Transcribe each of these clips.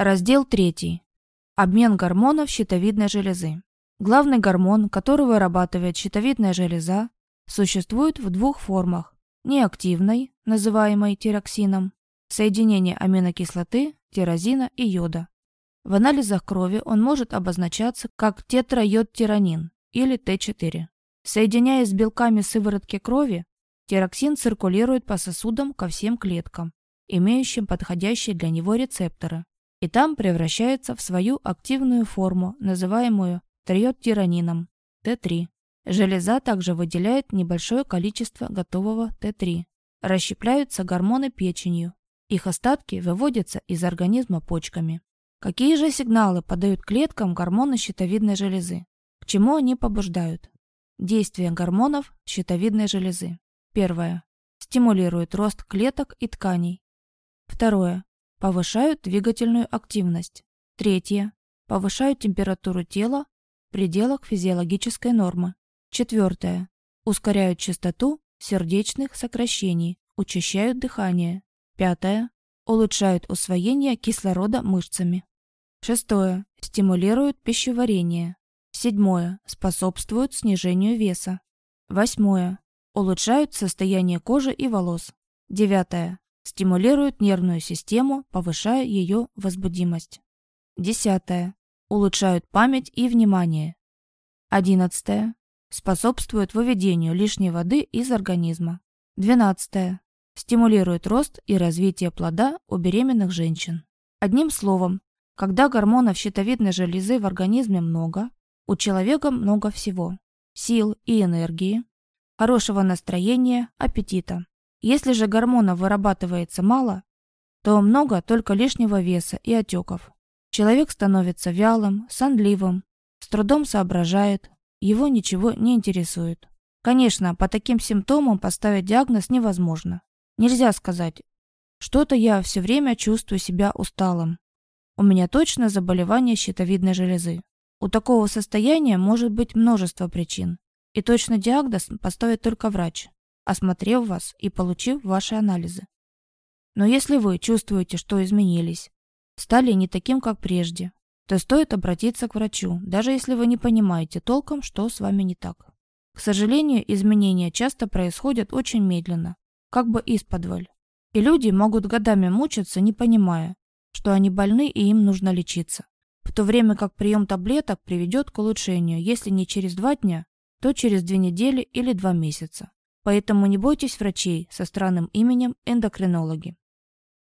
Раздел 3. Обмен гормонов щитовидной железы. Главный гормон, который вырабатывает щитовидная железа, существует в двух формах. Неактивной, называемой тироксином, соединение аминокислоты, тирозина и йода. В анализах крови он может обозначаться как тетрайодтиронин или Т4. Соединяясь с белками сыворотки крови, тироксин циркулирует по сосудам ко всем клеткам, имеющим подходящие для него рецепторы, и там превращается в свою активную форму, называемую триодтиронином Т3. Железа также выделяет небольшое количество готового Т3. Расщепляются гормоны печенью. Их остатки выводятся из организма почками. Какие же сигналы подают клеткам гормоны щитовидной железы? К чему они побуждают? Действие гормонов щитовидной железы. Первое. Стимулирует рост клеток и тканей. Второе. Повышают двигательную активность. Третье. Повышают температуру тела в пределах физиологической нормы. Четвертое. Ускоряют частоту сердечных сокращений, учащают дыхание. Пятое. Улучшают усвоение кислорода мышцами. Шестое. Стимулируют пищеварение. Седьмое. Способствуют снижению веса. Восьмое. Улучшают состояние кожи и волос. Девятое. Стимулируют нервную систему, повышая ее возбудимость. Десятое. Улучшают память и внимание. Одиннадцатое. Способствуют выведению лишней воды из организма. Двенадцатое. Стимулирует рост и развитие плода у беременных женщин. Одним словом, когда гормонов щитовидной железы в организме много, у человека много всего – сил и энергии, хорошего настроения, аппетита. Если же гормонов вырабатывается мало, то много только лишнего веса и отеков. Человек становится вялым, сонливым, с трудом соображает, его ничего не интересует. Конечно, по таким симптомам поставить диагноз невозможно. Нельзя сказать, что-то я все время чувствую себя усталым, у меня точно заболевание щитовидной железы. У такого состояния может быть множество причин. И точно диагноз поставит только врач, осмотрев вас и получив ваши анализы. Но если вы чувствуете, что изменились, стали не таким, как прежде, то стоит обратиться к врачу, даже если вы не понимаете толком, что с вами не так. К сожалению, изменения часто происходят очень медленно, как бы из-под И люди могут годами мучиться, не понимая, что они больны и им нужно лечиться. В то время как прием таблеток приведет к улучшению, если не через два дня, то через две недели или два месяца. Поэтому не бойтесь врачей со странным именем эндокринологи.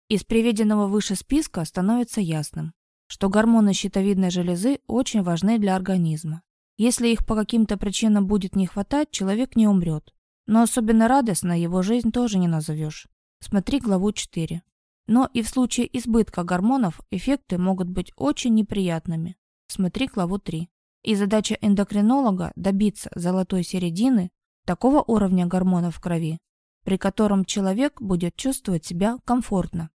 Из приведенного выше списка становится ясным, что гормоны щитовидной железы очень важны для организма. Если их по каким-то причинам будет не хватать, человек не умрет. Но особенно радостно его жизнь тоже не назовешь. Смотри главу 4. Но и в случае избытка гормонов эффекты могут быть очень неприятными. Смотри главу 3. И задача эндокринолога добиться золотой середины такого уровня гормонов в крови, при котором человек будет чувствовать себя комфортно.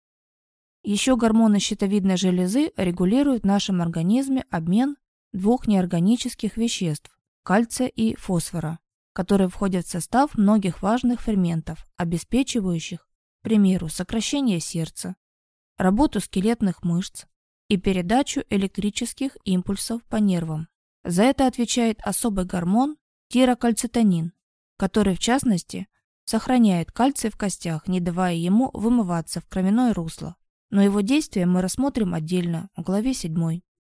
Еще гормоны щитовидной железы регулируют в нашем организме обмен двух неорганических веществ – кальция и фосфора, которые входят в состав многих важных ферментов, обеспечивающих примеру, сокращение сердца, работу скелетных мышц и передачу электрических импульсов по нервам. За это отвечает особый гормон тирокальцитонин, который, в частности, сохраняет кальций в костях, не давая ему вымываться в кровяное русло. Но его действия мы рассмотрим отдельно в главе 7.